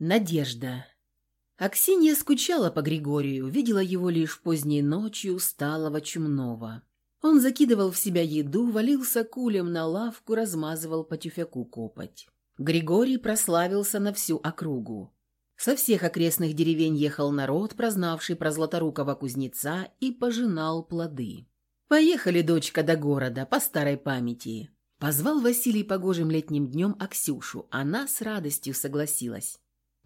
Надежда. Аксинья скучала по Григорию, видела его лишь поздней ночью, усталого, чумного. Он закидывал в себя еду, валился кулем на лавку, размазывал по тюфяку копоть. Григорий прославился на всю округу. Со всех окрестных деревень ехал народ, прознавший про Златорукова кузнеца, и пожинал плоды. «Поехали, дочка, до города, по старой памяти». Позвал Василий погожим летним днем Аксюшу. Она с радостью согласилась.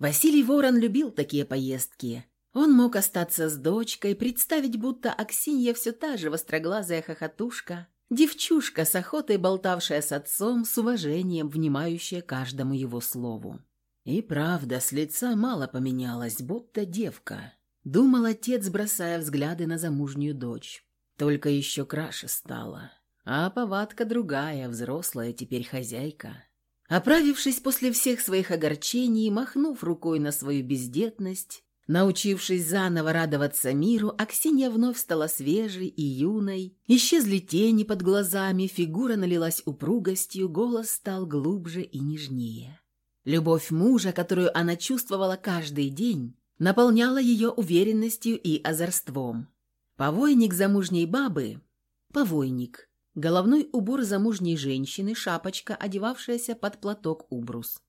Василий Ворон любил такие поездки. Он мог остаться с дочкой, представить, будто Аксинья все та же востроглазая хохотушка, девчушка с охотой болтавшая с отцом, с уважением внимающая каждому его слову. И правда, с лица мало поменялась, будто девка. Думал отец, бросая взгляды на замужнюю дочь. Только еще краше стала. А повадка другая, взрослая теперь хозяйка. Оправившись после всех своих огорчений, махнув рукой на свою бездетность, научившись заново радоваться миру, Аксинья вновь стала свежей и юной. Исчезли тени под глазами, фигура налилась упругостью, голос стал глубже и нежнее. Любовь мужа, которую она чувствовала каждый день, наполняла ее уверенностью и озорством. Повойник замужней бабы – повойник, головной убор замужней женщины, шапочка, одевавшаяся под платок убрус.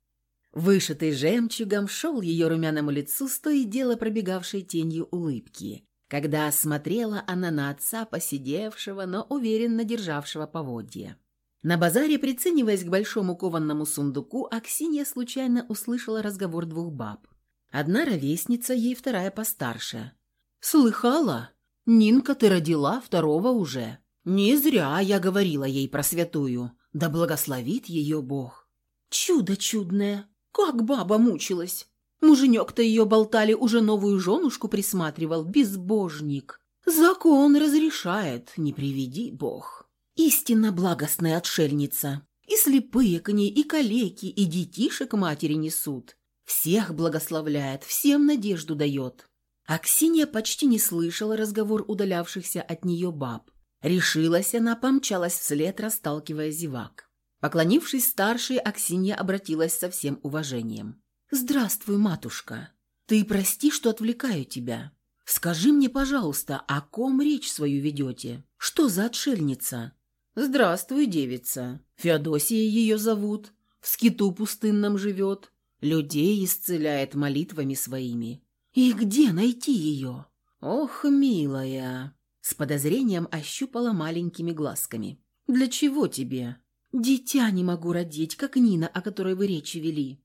Вышитый жемчугом шел ее румяному лицу с то и дело пробегавшей тенью улыбки, когда смотрела она на отца, посидевшего, но уверенно державшего поводья. На базаре, прицениваясь к большому кованному сундуку, Аксинья случайно услышала разговор двух баб. Одна ровесница, ей вторая постарше. «Слыхала? Нинка, ты родила, второго уже. Не зря я говорила ей про святую. Да благословит ее Бог». «Чудо чудное! Как баба мучилась! Муженек-то ее болтали, уже новую женушку присматривал, безбожник. Закон разрешает, не приведи Бог». Истинно благостная отшельница. И слепые к ней, и калеки, и детишек матери несут. Всех благословляет, всем надежду дает. Аксинья почти не слышала разговор удалявшихся от нее баб. Решилась она, помчалась вслед, расталкивая зевак. Поклонившись старшей, Аксинья обратилась со всем уважением. «Здравствуй, матушка. Ты прости, что отвлекаю тебя. Скажи мне, пожалуйста, о ком речь свою ведете? Что за отшельница? «Здравствуй, девица. Феодосия ее зовут. В скиту пустынном живет. Людей исцеляет молитвами своими. И где найти ее?» «Ох, милая!» С подозрением ощупала маленькими глазками. «Для чего тебе?» «Дитя не могу родить, как Нина, о которой вы речи вели».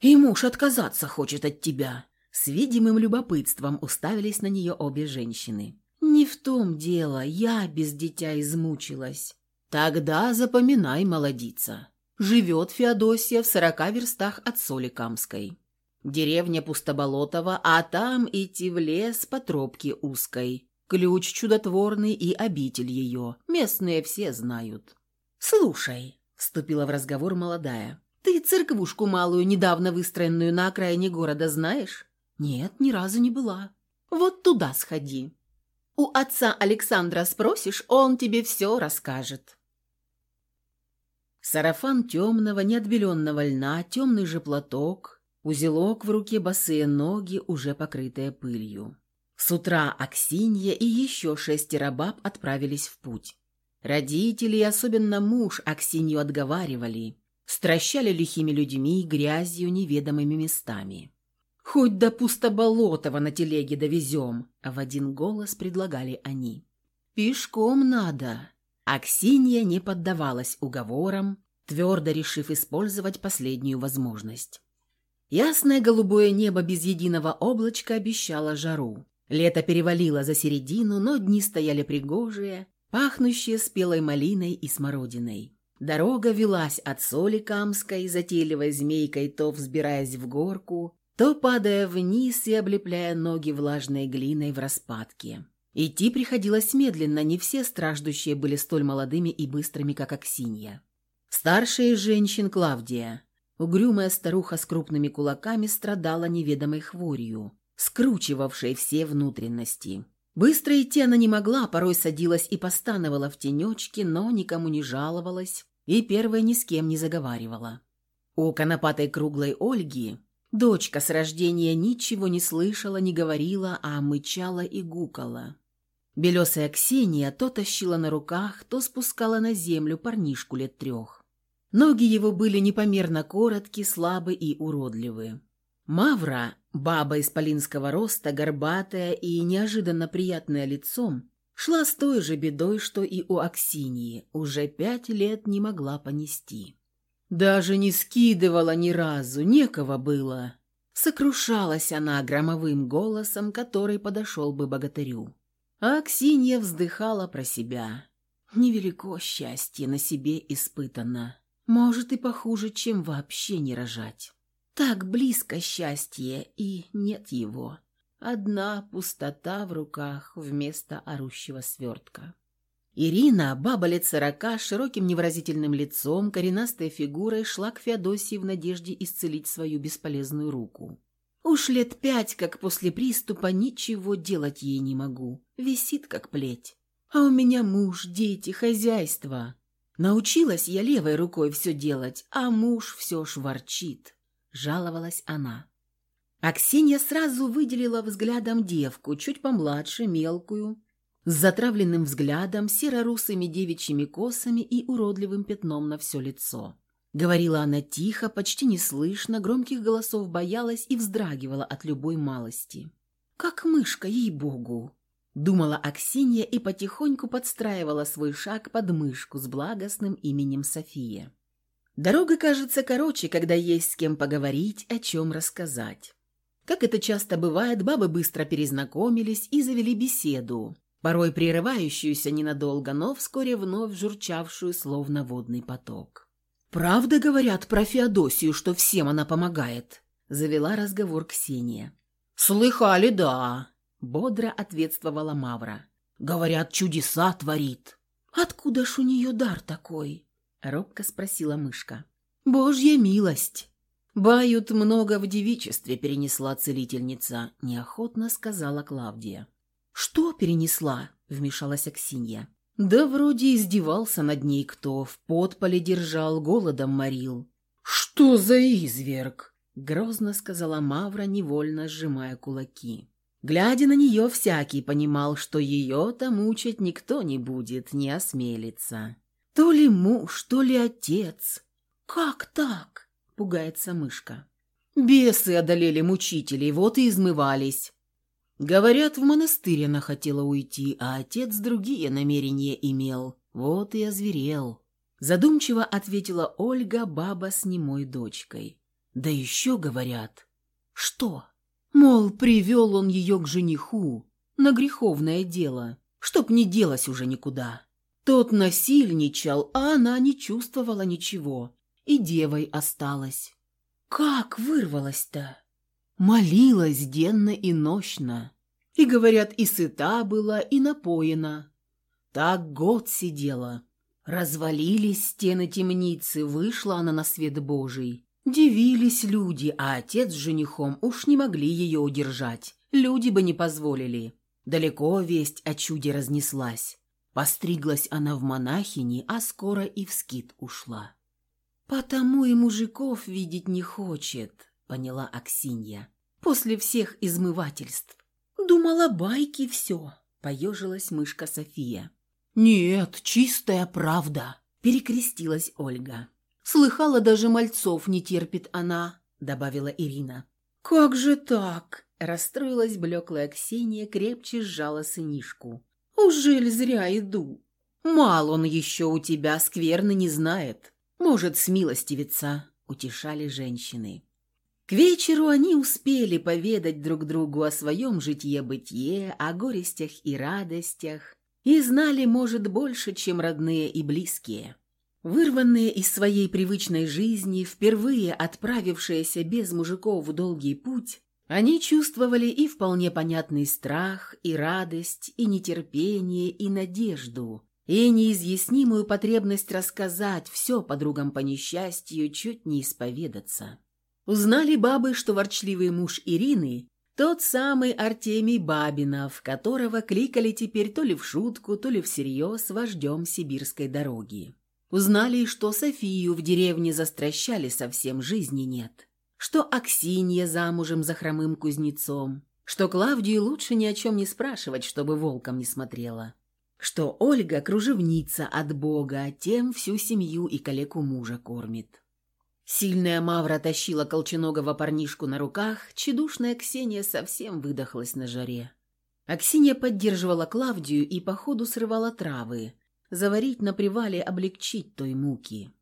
«И муж отказаться хочет от тебя». С видимым любопытством уставились на нее обе женщины. «Не в том дело, я без дитя измучилась». «Тогда запоминай, молодица. Живет Феодосия в сорока верстах от Соликамской. Деревня Пустоболотова, а там идти в лес по тропке узкой. Ключ чудотворный и обитель ее. Местные все знают». «Слушай», — вступила в разговор молодая, «ты церквушку малую, недавно выстроенную на окраине города, знаешь?» «Нет, ни разу не была». «Вот туда сходи. У отца Александра спросишь, он тебе все расскажет». Сарафан темного, неотбеленного льна, темный же платок, узелок в руке, босые ноги, уже покрытые пылью. С утра Аксинья и еще шестеро баб отправились в путь. Родители, особенно муж, Аксинью отговаривали, стращали лихими людьми, грязью, неведомыми местами. Хоть до пустоболотого на телеге довезем, в один голос предлагали они. Пешком надо. Аксинья не поддавалась уговорам, твердо решив использовать последнюю возможность. Ясное голубое небо без единого облачка обещало жару. Лето перевалило за середину, но дни стояли пригожие, пахнущие спелой малиной и смородиной. Дорога велась от соли камской, затейливой змейкой, то взбираясь в горку, то падая вниз и облепляя ноги влажной глиной в распадке. Идти приходилось медленно, не все страждущие были столь молодыми и быстрыми, как Аксинья. Старшая из женщин Клавдия, угрюмая старуха с крупными кулаками, страдала неведомой хворью, скручивавшей все внутренности. Быстро идти она не могла, порой садилась и постановала в тенечке, но никому не жаловалась и первой ни с кем не заговаривала. У конопатой круглой Ольги Дочка с рождения ничего не слышала, не говорила, а мычала и гукала. Белесая Ксения то тащила на руках, то спускала на землю парнишку лет трех. Ноги его были непомерно короткие, слабы и уродливы. Мавра, баба исполинского роста, горбатая и неожиданно приятная лицом, шла с той же бедой, что и у Аксиньи, уже пять лет не могла понести. Даже не скидывала ни разу, некого было. Сокрушалась она громовым голосом, который подошел бы богатырю. А Аксинья вздыхала про себя. Невелико счастье на себе испытано. Может и похуже, чем вообще не рожать. Так близко счастье, и нет его. Одна пустота в руках вместо орущего свертка. Ирина, баба лет сорока, широким невыразительным лицом, коренастой фигурой, шла к Феодосии в надежде исцелить свою бесполезную руку. Уж лет пять, как после приступа, ничего делать ей не могу. Висит, как плеть. А у меня муж, дети, хозяйство. Научилась я левой рукой все делать, а муж все ж ворчит. Жаловалась она. Аксинья сразу выделила взглядом девку, чуть помладше, мелкую, с затравленным взглядом, серо-русыми девичьими косами и уродливым пятном на все лицо. Говорила она тихо, почти неслышно, громких голосов боялась и вздрагивала от любой малости. «Как мышка, ей-богу!» Думала Аксинья и потихоньку подстраивала свой шаг под мышку с благостным именем София. Дорога кажется короче, когда есть с кем поговорить, о чем рассказать. Как это часто бывает, бабы быстро перезнакомились и завели беседу, порой прерывающуюся ненадолго, но вскоре вновь журчавшую, словно водный поток. «Правда говорят про Феодосию, что всем она помогает?» – завела разговор Ксения. «Слыхали, да», – бодро ответствовала Мавра. «Говорят, чудеса творит». «Откуда ж у нее дар такой?» – робко спросила мышка. «Божья милость!» «Бают много в девичестве перенесла целительница», – неохотно сказала Клавдия. «Что перенесла?» — вмешалась Аксинья. «Да вроде издевался над ней кто, в подполе держал, голодом морил». «Что за изверг?» — грозно сказала Мавра, невольно сжимая кулаки. Глядя на нее, всякий понимал, что ее-то мучить никто не будет, не осмелится. То ли муж, то ли отец. «Как так?» — пугается мышка. «Бесы одолели мучителей, вот и измывались. Говорят, в монастырь она хотела уйти, а отец другие намерения имел. Вот и озверел. Задумчиво ответила Ольга, баба с немой дочкой. Да еще говорят. Что? Мол, привел он ее к жениху на греховное дело, чтоб не делась уже никуда. Тот насильничал, а она не чувствовала ничего и девой осталась. Как вырвалась-то? Молилась денно и нощно. И, говорят, и сыта была, и напоена. Так год сидела. Развалились стены темницы, вышла она на свет Божий. Дивились люди, а отец с женихом уж не могли ее удержать. Люди бы не позволили. Далеко весть о чуде разнеслась. Постриглась она в монахини, а скоро и в скит ушла. «Потому и мужиков видеть не хочет», — поняла Аксинья после всех измывательств. Думала, байки все, поежилась мышка София. Нет, чистая правда, перекрестилась Ольга. Слыхала, даже мальцов не терпит она, добавила Ирина. Как же так? Расстроилась блеклая Ксения, крепче сжала сынишку. Ужель зря иду? Мал он еще у тебя, скверно не знает. Может, смилостивиться, утешали женщины. К вечеру они успели поведать друг другу о своем житье-бытие, о горестях и радостях, и знали, может, больше, чем родные и близкие. Вырванные из своей привычной жизни, впервые отправившиеся без мужиков в долгий путь, они чувствовали и вполне понятный страх, и радость, и нетерпение, и надежду, и неизъяснимую потребность рассказать все подругам по несчастью, чуть не исповедаться. Узнали бабы, что ворчливый муж Ирины – тот самый Артемий Бабинов, которого кликали теперь то ли в шутку, то ли всерьез вождем сибирской дороги. Узнали, что Софию в деревне застращали совсем жизни нет. Что Аксинья замужем за хромым кузнецом, что Клавдию лучше ни о чем не спрашивать, чтобы волком не смотрела, что Ольга кружевница от Бога, тем всю семью и калеку мужа кормит. Сильная Мавра тащила колченогого парнишку на руках, чедушная Ксения совсем выдохлась на жаре. Аксинья поддерживала Клавдию и по ходу срывала травы, заварить на привале, облегчить той муки.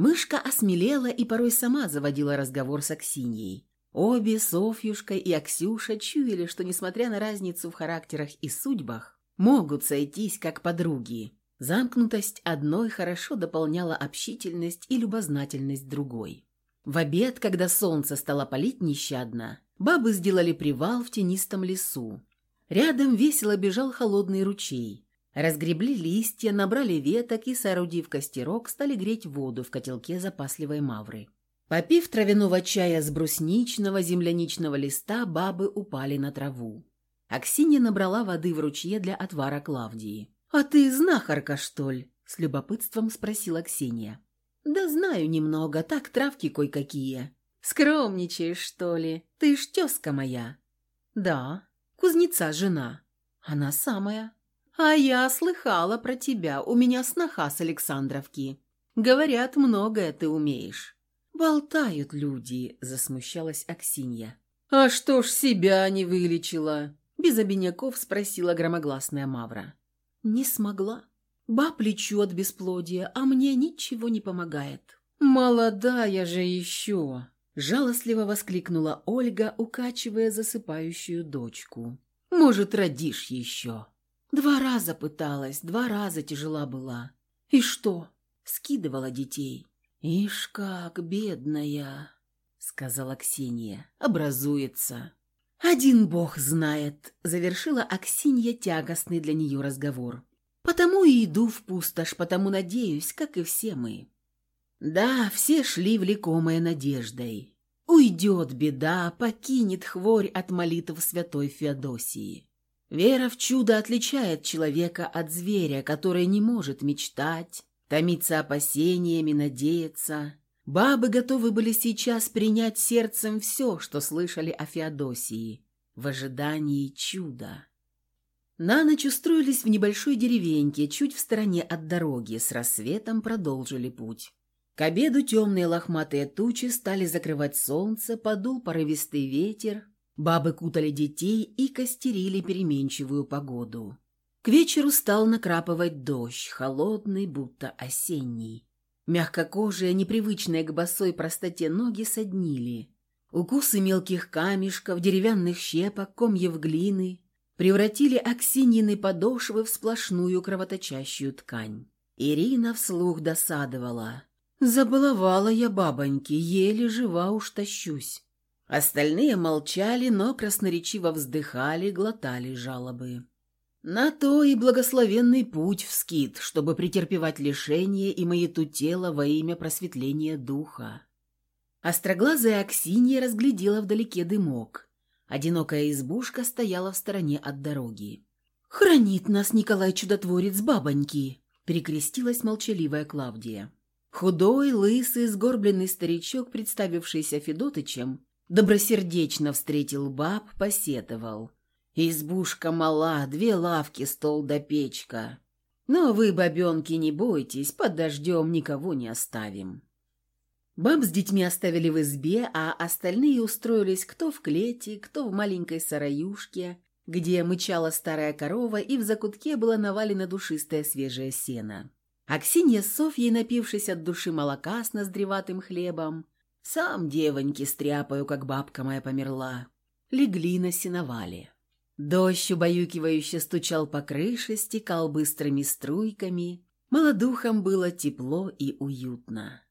Мышка осмелела и порой сама заводила разговор с Аксиньей. Обе, Софьюшка и Аксюша, чуяли, что, несмотря на разницу в характерах и судьбах, могут сойтись как подруги. Замкнутость одной хорошо дополняла общительность и любознательность другой. В обед, когда солнце стало палить нещадно, бабы сделали привал в тенистом лесу. Рядом весело бежал холодный ручей. Разгребли листья, набрали веток и, соорудив костерок, стали греть воду в котелке запасливой мавры. Попив травяного чая с брусничного, земляничного листа, бабы упали на траву. Аксинья набрала воды в ручье для отвара Клавдии. «А ты знахарка, что ли?» – с любопытством спросила Ксения. «Да знаю немного, так травки кое-какие». «Скромничаешь, что ли? Ты ж тезка моя». «Да, кузнеца жена». «Она самая». «А я слыхала про тебя, у меня сноха с Александровки. Говорят, многое ты умеешь». «Болтают люди», — засмущалась Аксинья. «А что ж себя не вылечила?» Без обиняков спросила громогласная Мавра. «Не смогла. Баб лечу от бесплодия, а мне ничего не помогает». «Молодая же еще!» Жалостливо воскликнула Ольга, укачивая засыпающую дочку. «Может, родишь еще?» Два раза пыталась, два раза тяжела была. И что? Скидывала детей. «Ишь как, бедная!» — сказала Ксения. «Образуется». «Один бог знает», — завершила Аксинья тягостный для нее разговор. «Потому и иду в пустошь, потому надеюсь, как и все мы». Да, все шли влекомые надеждой. Уйдет беда, покинет хворь от молитв святой Феодосии. Вера в чудо отличает человека от зверя, который не может мечтать, томиться опасениями, надеяться. Бабы готовы были сейчас принять сердцем все, что слышали о Феодосии, в ожидании чуда. На ночь устроились в небольшой деревеньке, чуть в стороне от дороги, с рассветом продолжили путь. К обеду темные лохматые тучи стали закрывать солнце, подул порывистый ветер, Бабы кутали детей и костерили переменчивую погоду. К вечеру стал накрапывать дождь, холодный, будто осенний. Мягкокожие, непривычные к босой простоте ноги соднили. Укусы мелких камешков, деревянных щепок, комьев глины превратили Аксиньины подошвы в сплошную кровоточащую ткань. Ирина вслух досадовала. «Забаловала я бабоньки, еле жива уж тащусь». Остальные молчали, но красноречиво вздыхали, глотали жалобы. На то и благословенный путь в скит, чтобы претерпевать лишение и маяту тела во имя просветления духа. Остроглазая Аксинья разглядела вдалеке дымок. Одинокая избушка стояла в стороне от дороги. «Хранит нас Николай Чудотворец, бабоньки!» – перекрестилась молчаливая Клавдия. Худой, лысый, сгорбленный старичок, представившийся Федотычем, Добросердечно встретил баб, посетовал. Избушка мала, две лавки, стол да печка. Но вы, бабенки, не бойтесь, под дождем никого не оставим. Баб с детьми оставили в избе, а остальные устроились кто в клете, кто в маленькой сараюшке, где мычала старая корова и в закутке было навалено душистое свежее сено. Аксинья с Софьей, напившись от души молока с ноздреватым хлебом, сам девоньки стряпаю, как бабка моя померла. Легли на сеновале. Дождь убаюкивающе стучал по крыше, стекал быстрыми струйками. Молодухам было тепло и уютно.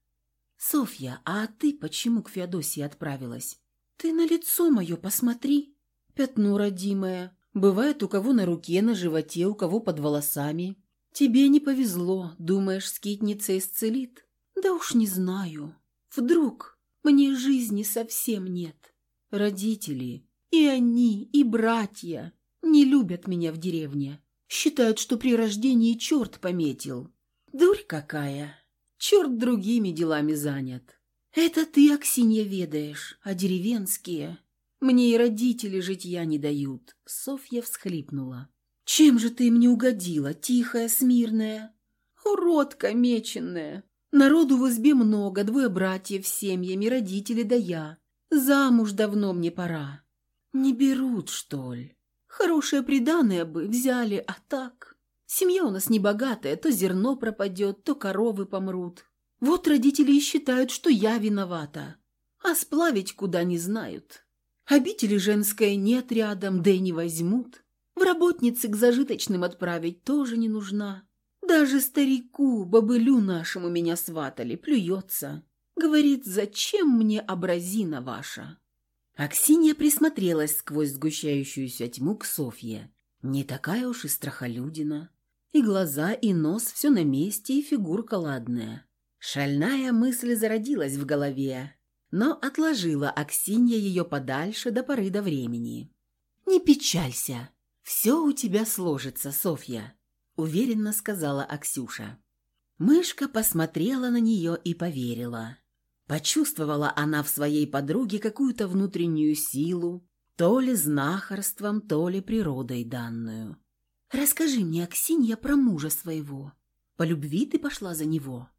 «Софья, а ты почему к Феодосии отправилась? Ты на лицо мое посмотри. Пятно родимое. Бывает у кого на руке, на животе, у кого под волосами. Тебе не повезло, думаешь, скитница исцелит? Да уж не знаю. Вдруг...» Мне жизни совсем нет. Родители, и они, и братья не любят меня в деревне. Считают, что при рождении черт пометил. Дурь какая! Черт другими делами занят. «Это ты, Аксинья, ведаешь, а деревенские...» «Мне и родители житья не дают», — Софья всхлипнула. «Чем же ты мне угодила, тихая, смирная?» «Уродка меченная. Народу в избе много, двое братьев с семьями, родители да я. Замуж давно мне пора. Не берут, что ли? Хорошее приданое бы взяли, а так...» Семья у нас небогатая, то зерно пропадет, то коровы помрут. Вот родители и считают, что я виновата, а сплавить куда не знают. Обители женской нет рядом, да и не возьмут. В работницы к зажиточным отправить тоже не нужна. Даже старику, бабылю нашему меня сватали, плюется. Говорит, зачем мне образина ваша? Аксинья присмотрелась сквозь сгущающуюся тьму к Софье. Не такая уж и страхолюдина. И глаза, и нос все на месте, и фигурка ладная. Шальная мысль зародилась в голове, но отложила Аксинья ее подальше до поры до времени. «Не печалься, все у тебя сложится, Софья», — уверенно сказала Аксюша. Мышка посмотрела на нее и поверила. Почувствовала она в своей подруге какую-то внутреннюю силу, то ли знахарством, то ли природой данную. Расскажи мне, Аксинья, про мужа своего. По любви ты пошла за него?»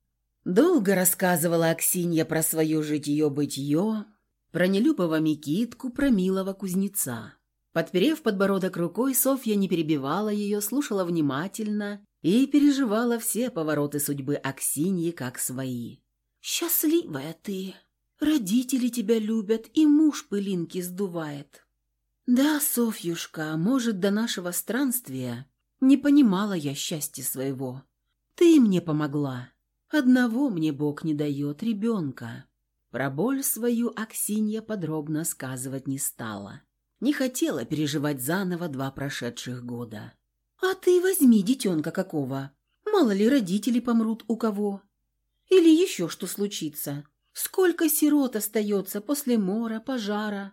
Долго рассказывала Аксинья про свое житье-бытие, про нелюбого Микитку, про милого кузнеца. Подперев подбородок рукой, Софья не перебивала ее, слушала внимательно и переживала все повороты судьбы Аксиньи как свои. «Счастливая ты! Родители тебя любят, и муж пылинки сдувает. «Да, Софьюшка, может, до нашего странствия не понимала я счастья своего. Ты мне помогла. Одного мне Бог не дает, ребенка». Про боль свою Аксинья подробно сказывать не стала. Не хотела переживать заново два прошедших года. «А ты возьми детенка какого. Мало ли родители помрут у кого. Или еще что случится. Сколько сирот остается после мора, пожара.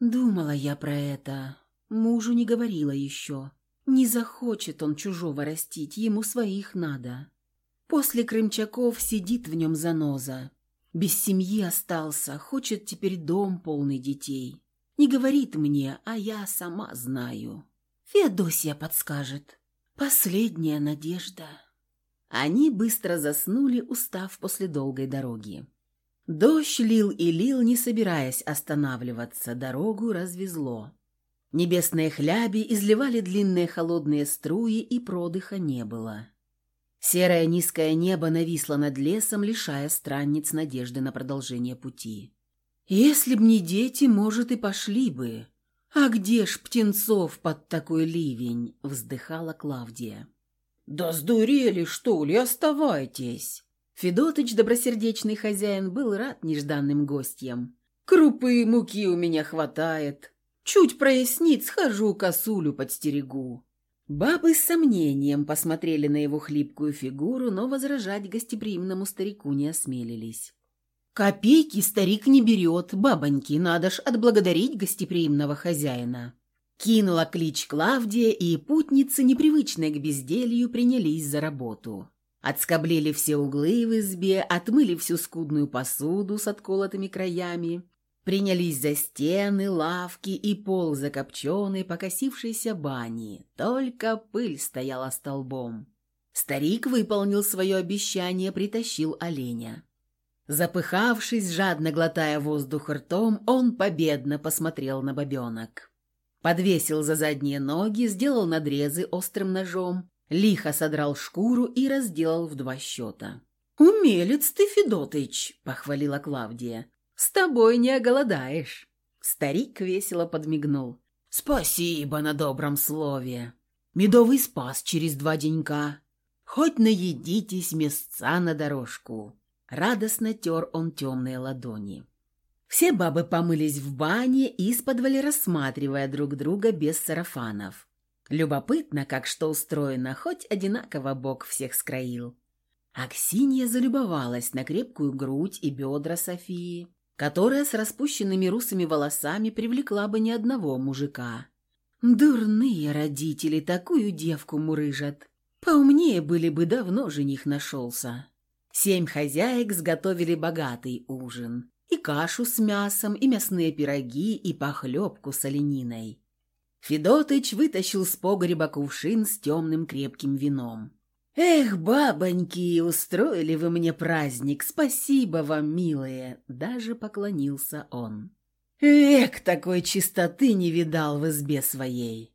Думала я про это. Мужу не говорила еще. Не захочет он чужого растить, ему своих надо. После Крымчаков сидит в нем заноза. Без семьи остался, хочет теперь дом полный детей. Не говорит мне, а я сама знаю. Феодосия подскажет. Последняя надежда. Они быстро заснули, устав после долгой дороги. Дождь лил и лил, не собираясь останавливаться, дорогу развезло. Небесные хляби изливали длинные холодные струи, и продыха не было. Серое низкое небо нависло над лесом, лишая странниц надежды на продолжение пути. «Если б не дети, может, и пошли бы. А где ж птенцов под такой ливень?» — вздыхала Клавдия. «Да сдурели, что ли? Оставайтесь!» Федотыч, добросердечный хозяин, был рад нежданным гостям. «Крупы и муки у меня хватает. Чуть прояснит, схожу косулю подстерегу». Бабы с сомнением посмотрели на его хлипкую фигуру, но возражать гостеприимному старику не осмелились. «Копейки старик не берет, бабоньки, надо ж отблагодарить гостеприимного хозяина». Кинула клич Клавдия, и путницы, непривычные к безделью, принялись за работу. Отскоблили все углы в избе, отмыли всю скудную посуду с отколотыми краями, принялись за стены, лавки и пол закопченной, покосившейся бани. Только пыль стояла столбом. Старик выполнил свое обещание, притащил оленя. Запыхавшись, жадно глотая воздух ртом, он победно посмотрел на бобенок. Подвесил за задние ноги, сделал надрезы острым ножом, лихо содрал шкуру и разделал в два счета. «Умелец ты, Федотыч!» — похвалила Клавдия. «С тобой не оголодаешь!» Старик весело подмигнул. «Спасибо на добром слове! Медовый спас через два денька. Хоть наедитесь места на дорожку!» Радостно тер он темные ладони. Все бабы помылись в бане, исподволи рассматривая друг друга без сарафанов. Любопытно, как что устроено, хоть одинаково Бог всех скроил. Аксинья залюбовалась на крепкую грудь и бедра Софии, которая с распущенными русыми волосами привлекла бы ни одного мужика. Дурные родители такую девку мурыжат. Поумнее были бы, давно жених нашелся. Семь хозяек сготовили богатый ужин. И кашу с мясом, и мясные пироги, и похлебку с олениной. Федотыч вытащил с погреба кувшин с темным крепким вином. «Эх, бабоньки, устроили вы мне праздник, спасибо вам, милые!» Даже поклонился он. «Век такой чистоты не видал в избе своей!»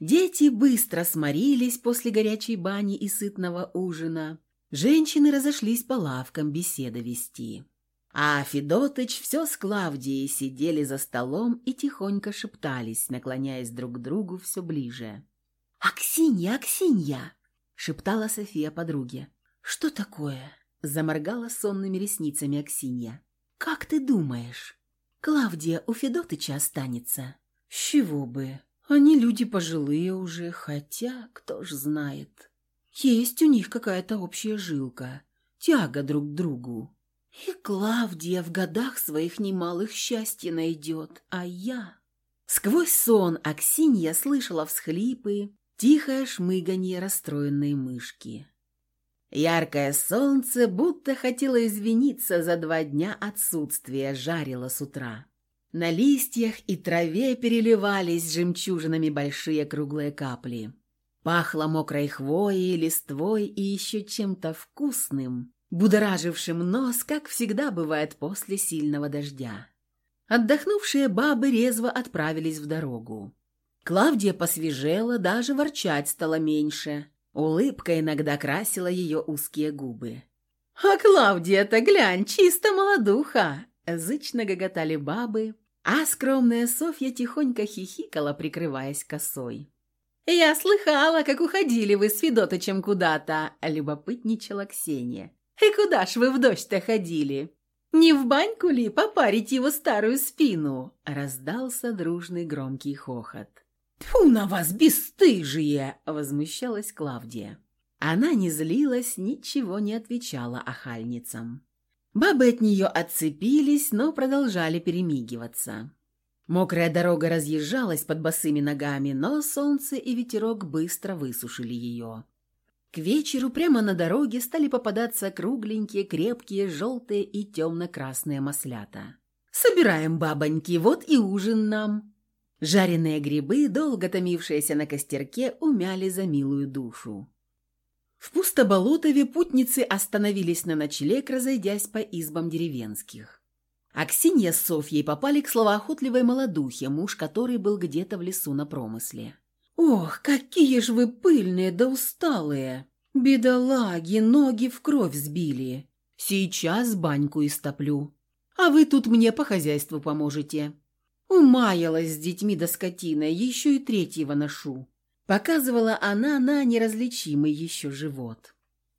Дети быстро сморились после горячей бани и сытного ужина. Женщины разошлись по лавкам беседы вести. А Федотыч все с Клавдией сидели за столом и тихонько шептались, наклоняясь друг к другу все ближе. «Аксинья, Аксинья!» шептала София подруге. «Что такое?» – заморгала сонными ресницами Аксинья. «Как ты думаешь, Клавдия у Федотыча останется?» «С чего бы? Они люди пожилые уже, хотя, кто ж знает. Есть у них какая-то общая жилка, тяга друг к другу. И Клавдия в годах своих немалых счастья найдет, а я...» Сквозь сон Аксинья слышала всхлипы, Тихое шмыганье расстроенной мышки. Яркое солнце будто хотело извиниться за два дня отсутствия, жарило с утра. На листьях и траве переливались жемчужинами большие круглые капли. Пахло мокрой хвоей, листвой и еще чем-то вкусным, будоражившим нос, как всегда бывает после сильного дождя. Отдохнувшие бабы резво отправились в дорогу. Клавдия посвежела, даже ворчать стало меньше. Улыбка иногда красила ее узкие губы. «А Клавдия-то, глянь, чисто молодуха!» Зычно гоготали бабы, а скромная Софья тихонько хихикала, прикрываясь косой. «Я слыхала, как уходили вы с Федоточем куда-то», — любопытничала Ксения. «И куда ж вы в дождь-то ходили? Не в баньку ли попарить его старую спину?» Раздался дружный громкий хохот. «Тьфу на вас, бесстыжие!» – возмущалась Клавдия. Она не злилась, ничего не отвечала охальницам. Бабы от нее отцепились, но продолжали перемигиваться. Мокрая дорога разъезжалась под босыми ногами, но солнце и ветерок быстро высушили ее. К вечеру прямо на дороге стали попадаться кругленькие, крепкие, желтые и темно-красные маслята. «Собираем, бабоньки, вот и ужин нам!» Жареные грибы, долго томившиеся на костерке, умяли за милую душу. В Пустоболотове путницы остановились на ночлег, разойдясь по избам деревенских. Аксинья с Софьей попали к словоохотливой молодухе, муж которой был где-то в лесу на промысле. «Ох, какие ж вы пыльные да усталые! Бедолаги, ноги в кровь сбили! Сейчас баньку истоплю, а вы тут мне по хозяйству поможете!» Умаялась с детьми до скотиной, еще и третьего ношу. Показывала она на неразличимый еще живот.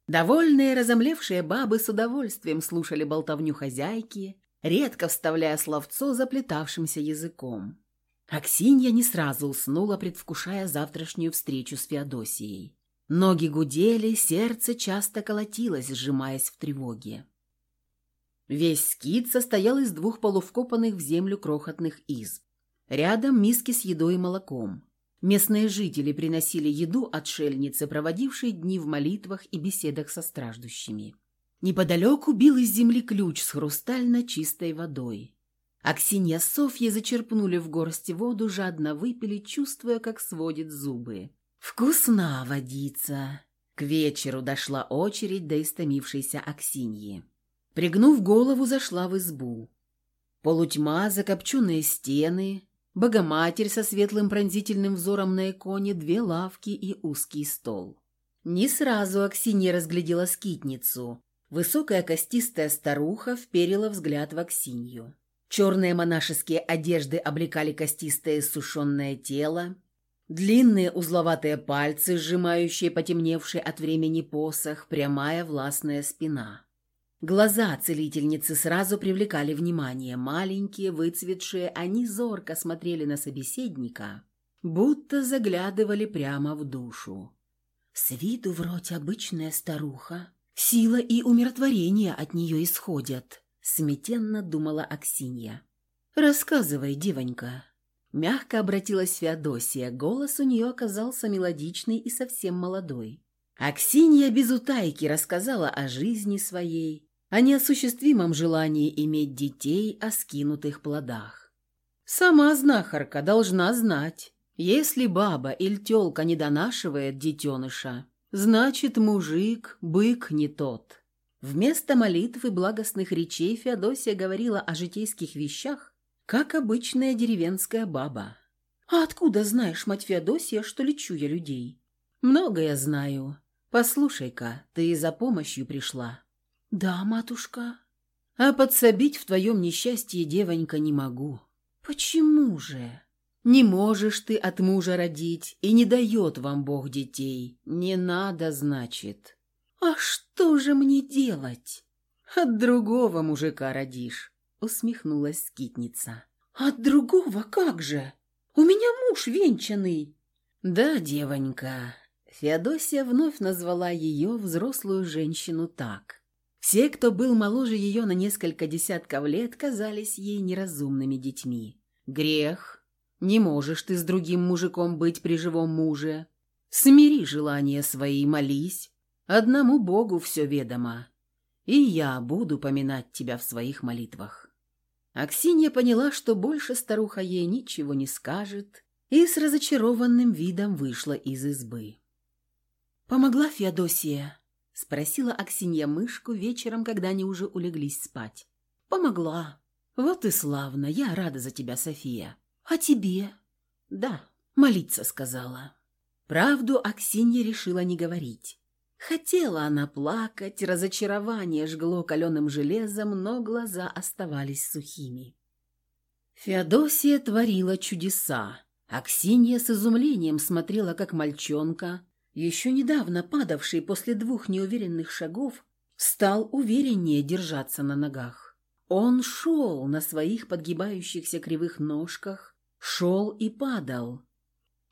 Довольные, разомлевшие бабы с удовольствием слушали болтовню хозяйки, редко вставляя словцо заплетавшимся языком. Аксинья не сразу уснула, предвкушая завтрашнюю встречу с Феодосией. Ноги гудели, сердце часто колотилось, сжимаясь в тревоге. Весь скит состоял из двух полувкопанных в землю крохотных изб. Рядом миски с едой и молоком. Местные жители приносили еду отшельнице, проводившей дни в молитвах и беседах со страждущими. Неподалеку бил из земли ключ с хрустально чистой водой. Аксинья с Софьей зачерпнули в горсти воду, жадно выпили, чувствуя, как сводит зубы. «Вкусна водица!» К вечеру дошла очередь до истомившейся Аксиньи. Пригнув голову, зашла в избу. Полутьма, закопченные стены, богоматерь со светлым пронзительным взором на иконе, две лавки и узкий стол. Не сразу Аксинья разглядела скитницу. Высокая костистая старуха вперила взгляд в Аксинью. Черные монашеские одежды облекали костистое сушеное тело, длинные узловатые пальцы, сжимающие потемневший от времени посох, прямая властная спина. Глаза целительницы сразу привлекали внимание. Маленькие, выцветшие, они зорко смотрели на собеседника, будто заглядывали прямо в душу. С виду вроде обычная старуха. Сила и умиротворение от нее исходят, смятенно думала Аксинья. «Рассказывай, девонька». Мягко обратилась Феодосия, голос у нее оказался мелодичный и совсем молодой. Аксинья без утайки рассказала о жизни своей, о неосуществимом желании иметь детей, о скинутых плодах. Сама знахарка должна знать, если баба или тёлка не донашивает детеныша, значит, мужик, бык не тот. Вместо молитвы благостных речей Феодосия говорила о житейских вещах, как обычная деревенская баба. «А откуда знаешь, мать Феодосия, что лечу я людей?» «Многое знаю. Послушай-ка, ты за помощью пришла». «Да, матушка». «А подсобить в твоем несчастье, девонька, не могу». «Почему же?» Не можешь ты от мужа родить, и не дает вам Бог детей. Не надо, значит. А что же мне делать? От другого мужика родишь, усмехнулась скитница. От другого как же? У меня муж венчанный. Да, девонька. Феодосия вновь назвала ее, взрослую женщину, так. Все, кто был моложе ее на несколько десятков лет, казались ей неразумными детьми. Грех, не можешь ты с другим мужиком быть при живом муже. Смири желания свои, молись. Одному Богу все ведомо. И я буду поминать тебя в своих молитвах». Аксинья поняла, что больше старуха ей ничего не скажет, и с разочарованным видом вышла из избы. «Помогла Феодосия?» — спросила Аксинья мышку вечером, когда они уже улеглись спать. «Помогла. Вот и славно. Я рада за тебя, София. «А тебе?» «Да, молиться сказала». Правду Аксинья решила не говорить. Хотела она плакать, разочарование жгло каленым железом, но глаза оставались сухими. Феодосия творила чудеса. Аксинья с изумлением смотрела, как мальчонка, еще недавно падавший после двух неуверенных шагов, стал увереннее держаться на ногах. Он шел на своих подгибающихся кривых ножках, шел и падал.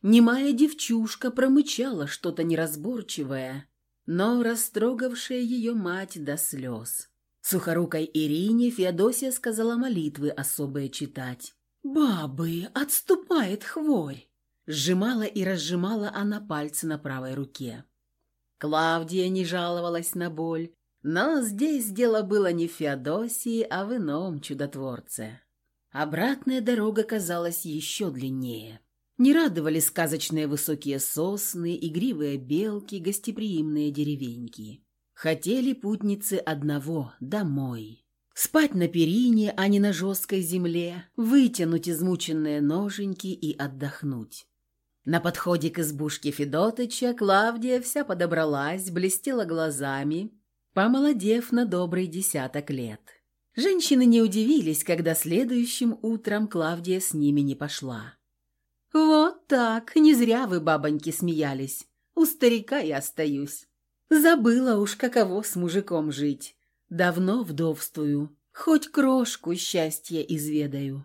Немая девчушка промычала что-то неразборчивое, но растрогавшая ее мать до слез. Сухорукой Ирине Феодосия сказала молитвы особые читать. «Бабы, отступает хворь!» Сжимала и разжимала она пальцы на правой руке. Клавдия не жаловалась на боль, но здесь дело было не в Феодосии, а в ином чудотворце. Обратная дорога казалась еще длиннее. Не радовали сказочные высокие сосны, игривые белки, гостеприимные деревеньки. Хотели путницы одного – домой. Спать на перине, а не на жесткой земле, вытянуть измученные ноженьки и отдохнуть. На подходе к избушке Федотыча Клавдия вся подобралась, блестела глазами, помолодев на добрый десяток лет. Женщины не удивились, когда следующим утром Клавдия с ними не пошла. «Вот так, не зря вы, бабоньки, смеялись. У старика я остаюсь. Забыла уж, каково с мужиком жить. Давно вдовствую, хоть крошку счастья изведаю».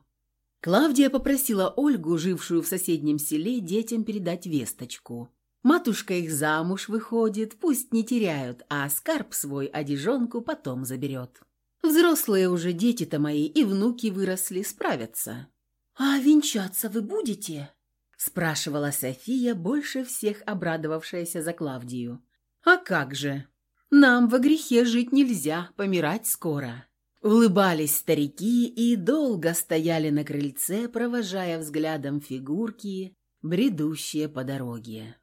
Клавдия попросила Ольгу, жившую в соседнем селе, детям передать весточку. Матушка их замуж выходит, пусть не теряют, а скарб свой одежонку потом заберет. Взрослые уже дети-то мои и внуки выросли, справятся». «А венчаться вы будете?» – спрашивала София, больше всех обрадовавшаяся за Клавдию. «А как же? Нам во грехе жить нельзя, помирать скоро». Улыбались старики и долго стояли на крыльце, провожая взглядом фигурки, бредущие по дороге.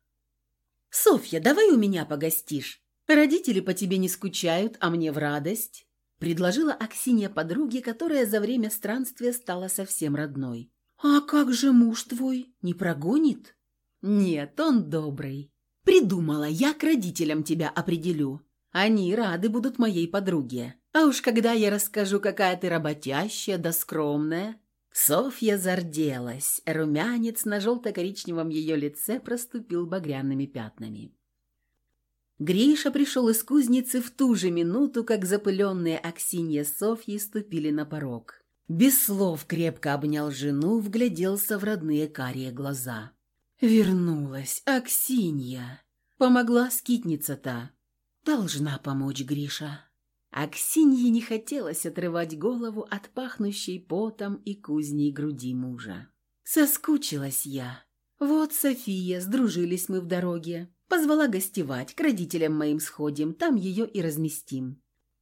«Софья, давай у меня погостишь. Родители по тебе не скучают, а мне в радость предложила Аксинья подруге, которая за время странствия стала совсем родной. «А как же муж твой? Не прогонит?» «Нет, он добрый. Придумала, я к родителям тебя определю. Они рады будут моей подруге. А уж когда я расскажу, какая ты работящая да скромная...» Софья зарделась, румянец на желто-коричневом ее лице проступил багряными пятнами. Гриша пришел из кузницы в ту же минуту, как запыленные Аксинья с Софьей ступили на порог. Без слов крепко обнял жену, вгляделся в родные карие глаза. «Вернулась, Аксинья!» Помогла скитница-то. Должна помочь Гриша. Аксинье не хотелось отрывать голову от пахнущей потом и кузней груди мужа. Соскучилась я. Вот София, сдружились мы в дороге. Позвала гостевать, к родителям моим сходим, там ее и разместим.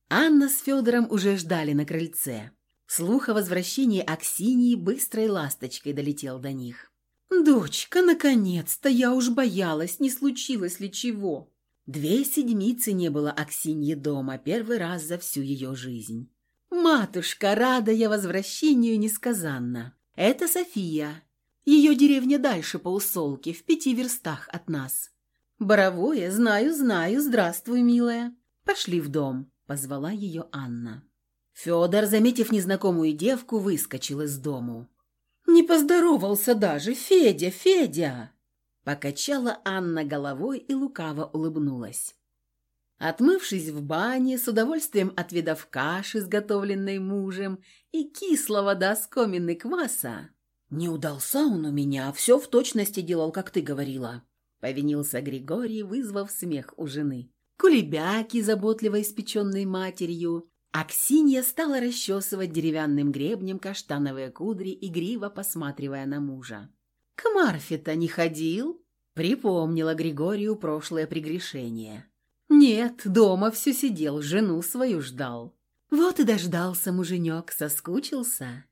Анна с Федором уже ждали на крыльце. Слух о возвращении Аксинии быстрой ласточкой долетел до них. «Дочка, наконец-то! Я уж боялась, не случилось ли чего!» Две седмицы не было Аксиньи дома, первый раз за всю ее жизнь. «Матушка, рада я возвращению несказанно. Это София. Ее деревня дальше по Усолке, в пяти верстах от нас. Боровое, знаю, знаю, здравствуй, милая. Пошли в дом», — позвала ее Анна. Федор, заметив незнакомую девку, выскочил из дому. «Не поздоровался даже, Федя, Федя!» Покачала Анна головой и лукаво улыбнулась. Отмывшись в бане, с удовольствием отведав каши, сготовленной мужем, и кислого до оскомины кваса, «Не удался он у меня, все в точности делал, как ты говорила», — повинился Григорий, вызвав смех у жены. Кулебяки, заботливо испеченной матерью, Аксинья стала расчесывать деревянным гребнем каштановые кудри, игриво посматривая на мужа. «К Марфе-то не ходил?» — припомнила Григорию прошлое прегрешение. «Нет, дома все сидел, жену свою ждал». «Вот и дождался муженек, соскучился?»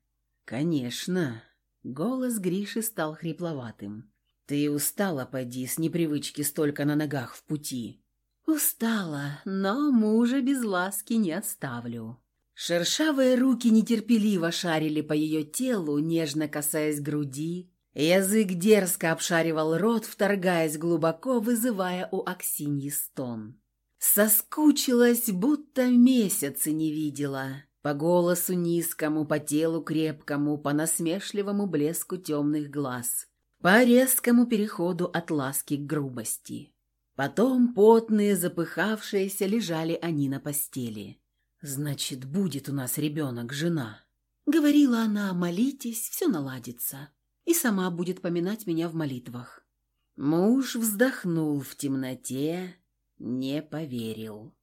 «Конечно». Голос Гриши стал хрипловатым. «Ты устала, поди, с непривычки столько на ногах в пути». Устала, но мужа без ласки не оставлю. Шершавые руки нетерпеливо шарили по ее телу, нежно касаясь груди. Язык дерзко обшаривал рот, вторгаясь глубоко, вызывая у Аксиньи стон. Соскучилась, будто месяцы не видела. По голосу низкому, по телу крепкому, по насмешливому блеску темных глаз. По резкому переходу от ласки к грубости. Потом, потные, запыхавшиеся, лежали они на постели. «Значит, будет у нас ребенок, жена». Говорила она, молитесь, все наладится. И сама будет поминать меня в молитвах. Муж вздохнул в темноте, не поверил.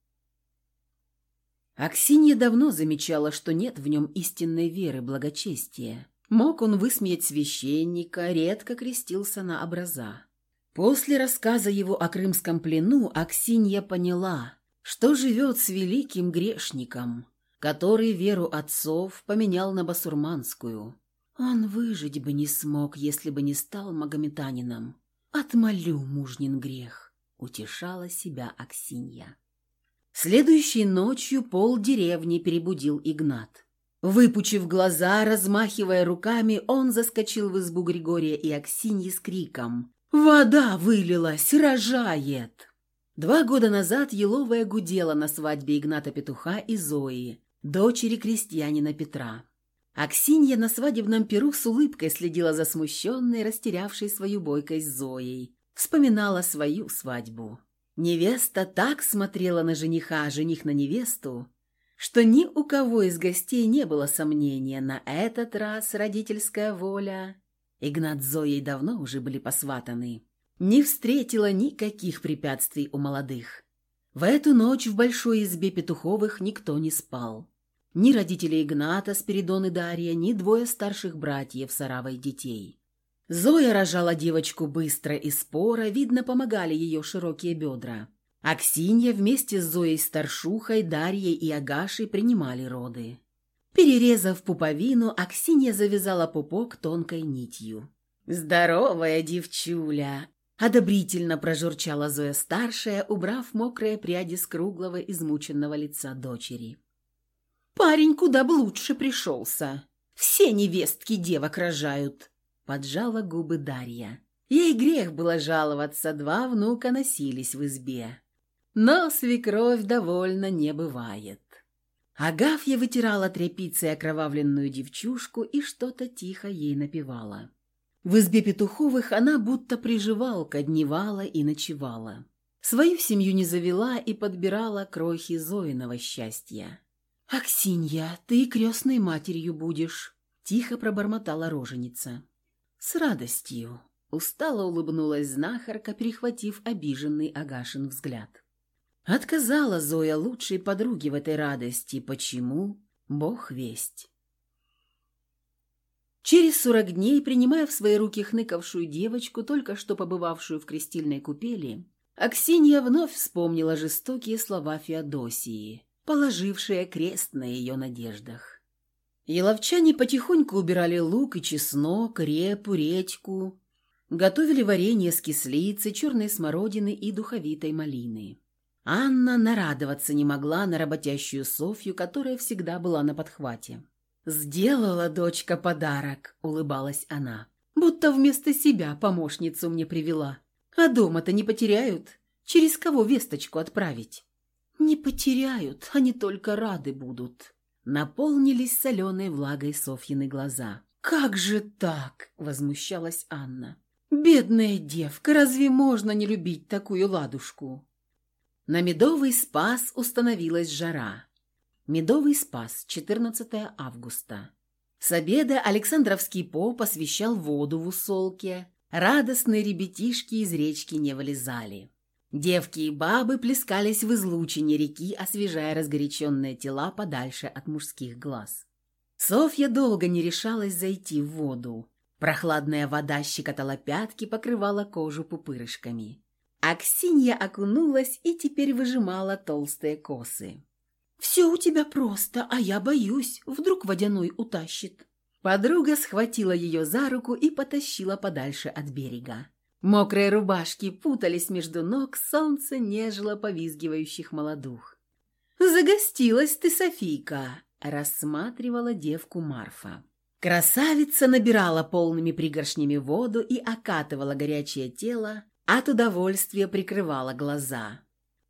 Аксинья давно замечала, что нет в нем истинной веры, благочестия. Мог он высмеять священника, редко крестился на образа. После рассказа его о крымском плену Аксинья поняла, что живет с великим грешником, который веру отцов поменял на басурманскую. Он выжить бы не смог, если бы не стал магометанином. «Отмолю мужнин грех», — утешала себя Аксинья. Следующей ночью пол деревни перебудил Игнат. Выпучив глаза, размахивая руками, он заскочил в избу Григория и Аксиньи с криком «Вода вылилась! Рожает!» Два года назад Еловая гудела на свадьбе Игната Петуха и Зои, дочери крестьянина Петра. Аксинья на свадебном перу с улыбкой следила за смущенной, растерявшей свою бойкость Зоей. Вспоминала свою свадьбу. Невеста так смотрела на жениха, а жених на невесту, что ни у кого из гостей не было сомнения, на этот раз родительская воля Игнат с Зоей давно уже были посватаны. Не встретила никаких препятствий у молодых. В эту ночь в большой избе Петуховых никто не спал. Ни родители Игната, Спиридон и Дарья, ни двое старших братьев Саравой детей. Зоя рожала девочку быстро и споро, видно, помогали ее широкие бедра. Аксинья вместе с Зоей старшухой, Дарьей и Агашей принимали роды. Перерезав пуповину, Аксинья завязала пупок тонкой нитью. «Здоровая девчуля!» – одобрительно прожурчала Зоя-старшая, убрав мокрые пряди с круглого измученного лица дочери. «Парень куда бы лучше пришелся. Все невестки девок рожают!» – поджала губы Дарья. Ей грех было жаловаться, два внука носились в избе. Но свекровь довольно не бывает. Агафья вытирала тряпицей окровавленную девчушку и что-то тихо ей напевала. В избе Петуховых она будто приживалка, дневала и ночевала. Свою семью не завела и подбирала крохи Зоиного счастья. «Аксинья, ты крестной матерью будешь», — тихо пробормотала роженица. «С радостью», — устало улыбнулась знахарка, перехватив обиженный Агашин взгляд. Отказала Зоя лучшей подруге в этой радости. Почему? Бог весть. Через сорок дней, принимая в свои руки хныкавшую девочку, только что побывавшую в крестильной купели, Аксинья вновь вспомнила жестокие слова Феодосии, положившие крест на ее надеждах. Еловчане потихоньку убирали лук и чеснок, репу, редьку, готовили варенье с кислицы, черной смородины и духовитой малины. Анна нарадоваться не могла на работящую Софью, которая всегда была на подхвате. «Сделала дочка подарок», — улыбалась она. «Будто вместо себя помощницу мне привела. А дома-то не потеряют? Через кого весточку отправить?» «Не потеряют, они только рады будут». Наполнились соленой влагой Софьины глаза. «Как же так?» — возмущалась Анна. «Бедная девка, разве можно не любить такую ладушку?» На Медовый Спас установилась жара. Медовый Спас, 14 августа. С обеда Александровский поп освещал воду в усолке. Радостные ребятишки из речки не вылезали. Девки и бабы плескались в излучине реки, освежая разгоряченные тела подальше от мужских глаз. Софья долго не решалась зайти в воду. Прохладная вода щекотала пятки, покрывала кожу пупырышками. Аксинья окунулась и теперь выжимала толстые косы. «Все у тебя просто, а я боюсь, вдруг водяной утащит». Подруга схватила ее за руку и потащила подальше от берега. Мокрые рубашки путались между ног, солнце нежило повизгивающих молодух. «Загостилась ты, Софийка!» – рассматривала девку Марфа. Красавица набирала полными пригоршнями воду и окатывала горячее тело, от удовольствия прикрывала глаза.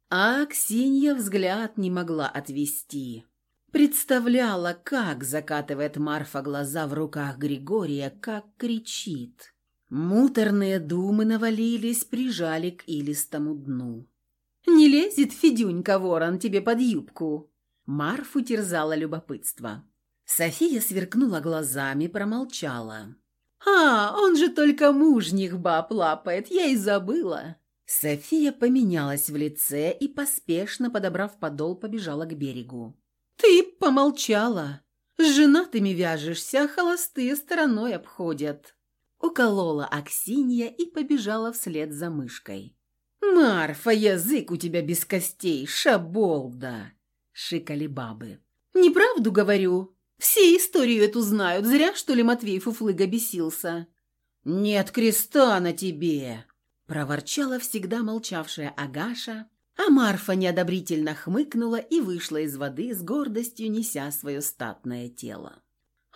А Ксинья взгляд не могла отвести. Представляла, как закатывает Марфа глаза в руках Григория, как кричит. Муторные думы навалились, прижали к илистому дну. «Не лезет, Федюнька, ворон, тебе под юбку!» Марфу терзало любопытство. София сверкнула глазами, промолчала. «А, он же только мужних баб лапает, я и забыла». София поменялась в лице и, поспешно подобрав подол, побежала к берегу. «Ты помолчала. С женатыми вяжешься, а холостые стороной обходят». Уколола Аксинья и побежала вслед за мышкой. «Марфа, язык у тебя без костей, шаболда!» — шикали бабы. «Неправду говорю. Все историю эту знают. Зря, что ли, Матвей Фуфлыга бесился?» «Нет креста на тебе!» — проворчала всегда молчавшая Агаша, а Марфа неодобрительно хмыкнула и вышла из воды с гордостью, неся свое статное тело.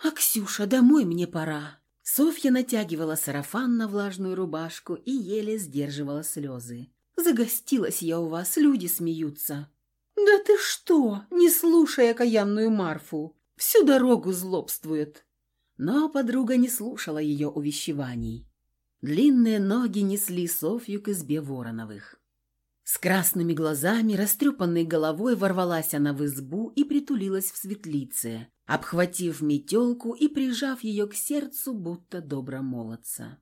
«А Ксюша, домой мне пора!» Софья натягивала сарафан на влажную рубашку и еле сдерживала слезы. «Загостилась я у вас, люди смеются». «Да ты что, не слушай окаянную Марфу! Всю дорогу злобствует. Но подруга не слушала ее увещеваний. Длинные ноги несли Софью к избе Вороновых. С красными глазами, растрепанной головой ворвалась она в избу и притулилась в светлице, обхватив метелку и прижав ее к сердцу, будто добромолодца.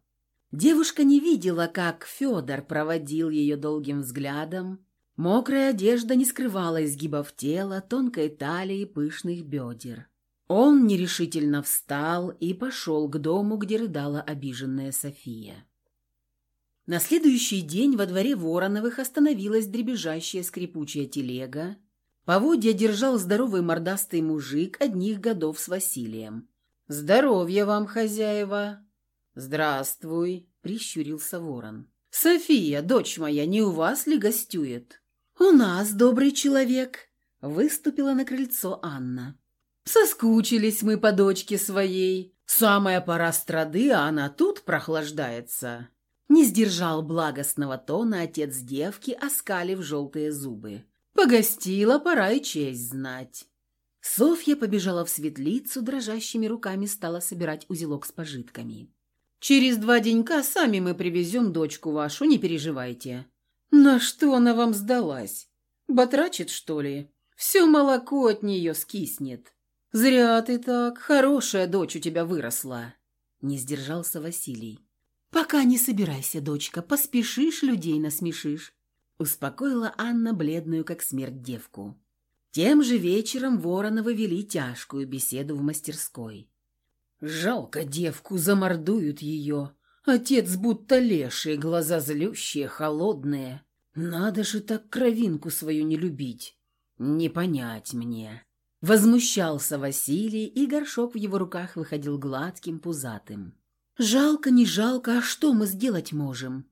Девушка не видела, как Федор проводил ее долгим взглядом, Мокрая одежда не скрывала изгибов тела, тонкой талии и пышных бедер. Он нерешительно встал и пошел к дому, где рыдала обиженная София. На следующий день во дворе Вороновых остановилась дребезжащая скрипучая телега. Поводья держал здоровый мордастый мужик одних годов с Василием. «Здоровья вам, хозяева!» «Здравствуй!» — прищурился ворон. «София, дочь моя, не у вас ли гостюет?» «У нас, добрый человек», — выступила на крыльцо Анна. «Соскучились мы по дочке своей. Самая пора страды, а она тут прохлаждается». Не сдержал благостного тона отец девки, оскалив желтые зубы. «Погостила, пора и честь знать». Софья побежала в светлицу, дрожащими руками стала собирать узелок с пожитками. «Через два денька сами мы привезем дочку вашу, не переживайте. «На что она вам сдалась? Батрачит, что ли? Все молоко от нее скиснет. Зря ты так, хорошая дочь у тебя выросла». Не сдержался Василий. «Пока не собирайся, дочка, поспешишь, людей насмешишь», успокоила Анна бледную, как смерть, девку. Тем же вечером Вороновы вели тяжкую беседу в мастерской. «Жалко девку, замордуют ее. Отец будто леший, глаза злющие, холодные. Надо же так кровинку свою не любить. Не понять мне. Возмущался Василий, и горшок в его руках выходил гладким, пузатым. «Жалко, не жалко, а что мы сделать можем?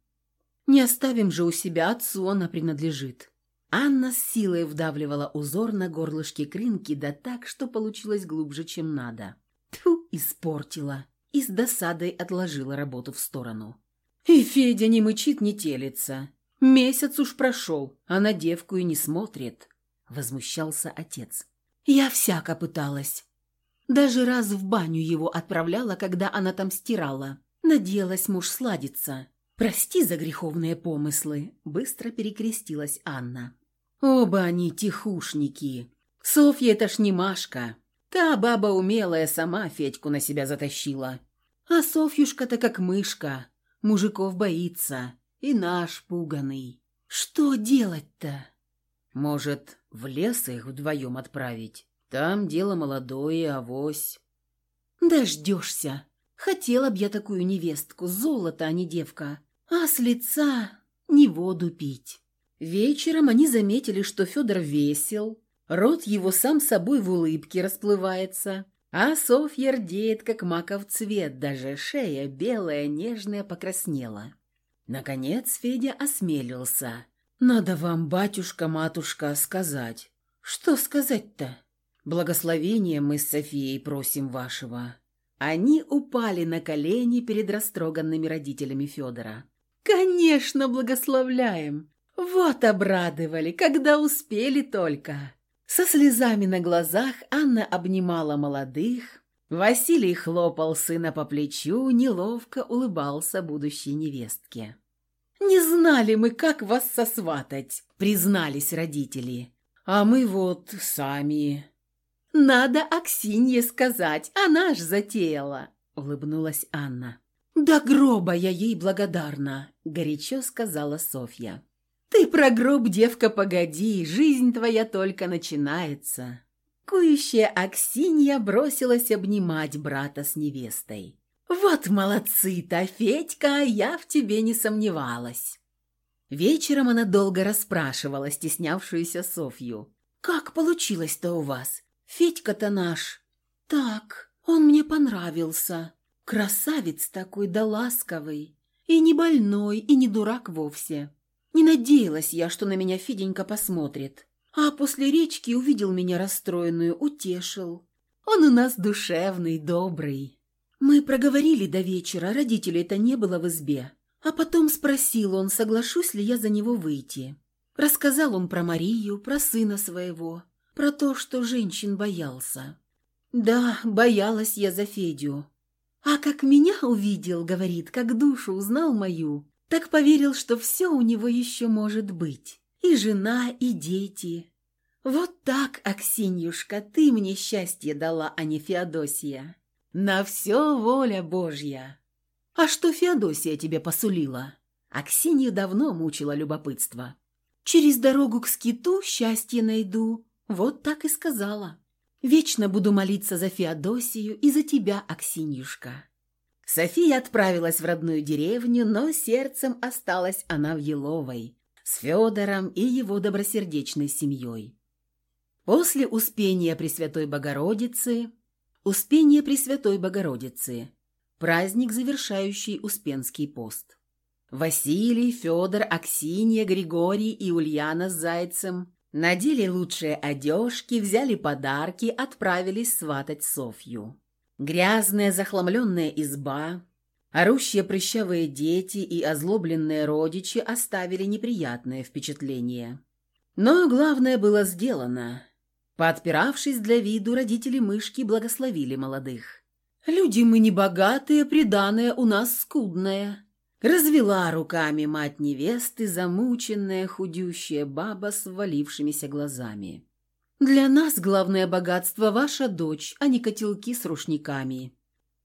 Не оставим же у себя, отцу она принадлежит». Анна с силой вдавливала узор на горлышке кринки, да так, что получилось глубже, чем надо. Тьфу, испортила. И с досадой отложила работу в сторону. И Федя не мычит, не телится. Месяц уж прошел, а на девку и не смотрит. Возмущался отец. Я всяко пыталась. Даже раз в баню его отправляла, когда она там стирала. Надеялась муж сладится. «Прости за греховные помыслы», — быстро перекрестилась Анна. «Оба они тихушники. Софья это ж не Машка. Та баба умелая сама Федьку на себя затащила. А Софьюшка-то как мышка. Мужиков боится. И наш пуганый. Что делать-то?» «Может, в лес их вдвоем отправить? Там дело молодое, авось». «Дождешься. Хотела б я такую невестку, золото, а не девка. А с лица не воду пить». Вечером они заметили, что Федор весел, рот его сам собой в улыбке расплывается, а Софья рдеет, как маков цвет, даже шея белая, нежная покраснела. Наконец Федя осмелился. «Надо вам, батюшка-матушка, сказать». «Что сказать-то?» «Благословения мы с Софией просим вашего». Они упали на колени перед растроганными родителями Федора. «Конечно, благословляем! Вот обрадовали, когда успели только!» Со слезами на глазах Анна обнимала молодых, Василий хлопал сына по плечу, неловко улыбался будущей невестке. «Не знали мы, как вас сосватать», — признались родители. «А мы вот сами». «Надо Аксинье сказать, она ж затеяла», — улыбнулась Анна. «До гроба я ей благодарна», — горячо сказала Софья. «Ты про гроб, девка, погоди, жизнь твоя только начинается». Кующая Аксинья бросилась обнимать брата с невестой. «Вот молодцы-то, Федька, я в тебе не сомневалась». Вечером она долго расспрашивала стеснявшуюся Софью. «Как получилось-то у вас? Федька-то наш». «Так, он мне понравился. Красавец такой да ласковый. И не больной, и не дурак вовсе. Не надеялась я, что на меня Феденька посмотрит. А после речки увидел меня расстроенную, утешил. Он у нас душевный, добрый. Мы проговорили до вечера, родителей-то не было в избе. А потом спросил он, соглашусь ли я за него выйти. Рассказал он про Марию, про сына своего, про то, что женщин боялся. Да, боялась я за Федю. А как меня увидел, говорит, как душу узнал мою, так поверил, что все у него еще может быть. И жена, и дети. Вот так, Аксиньюшка, ты мне счастье дала, а не Феодосия. На все воля Божья. А что Феодосия тебе посулила? Аксинью давно мучила любопытство. Через дорогу к скиту счастье найду. Вот так и сказала. Вечно буду молиться за Феодосию и за тебя, Аксиньюшка. София отправилась в родную деревню, но сердцем осталась она в Еловой, с Федором и его добросердечной семьей. После Успения Пресвятой Богородицы, Успение Пресвятой Богородицы, праздник, завершающий Успенский пост. Василий, Федор, Аксинья, Григорий и Ульяна с Зайцем надели лучшие одежки, взяли подарки, отправились сватать Софью. Грязная захламленная изба, орущие прыщавые дети и озлобленные родичи оставили неприятное впечатление. Но главное было сделано. Подпиравшись для виду, родители мышки благословили молодых. «Люди мы не богатые, приданое у нас скудное», Развела руками мать невесты, замученная, худющая баба с ввалившимися глазами. Для нас главное богатство ваша дочь, а не котелки с рушниками.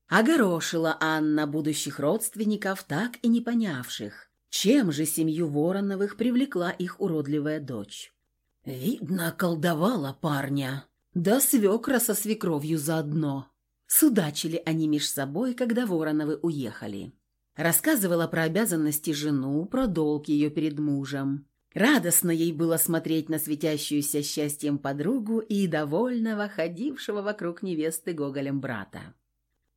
Огорошила Анна будущих родственников, так и не понявших, чем же семью Вороновых привлекла их уродливая дочь. Видно, колдовала парня. Да свекра со свекровью заодно. Судачили они меж собой, когда Вороновы уехали. Рассказывала про обязанности жену, про долг ее перед мужем. Радостно ей было смотреть на светящуюся счастьем подругу и довольного, ходившего вокруг невесты Гоголем брата.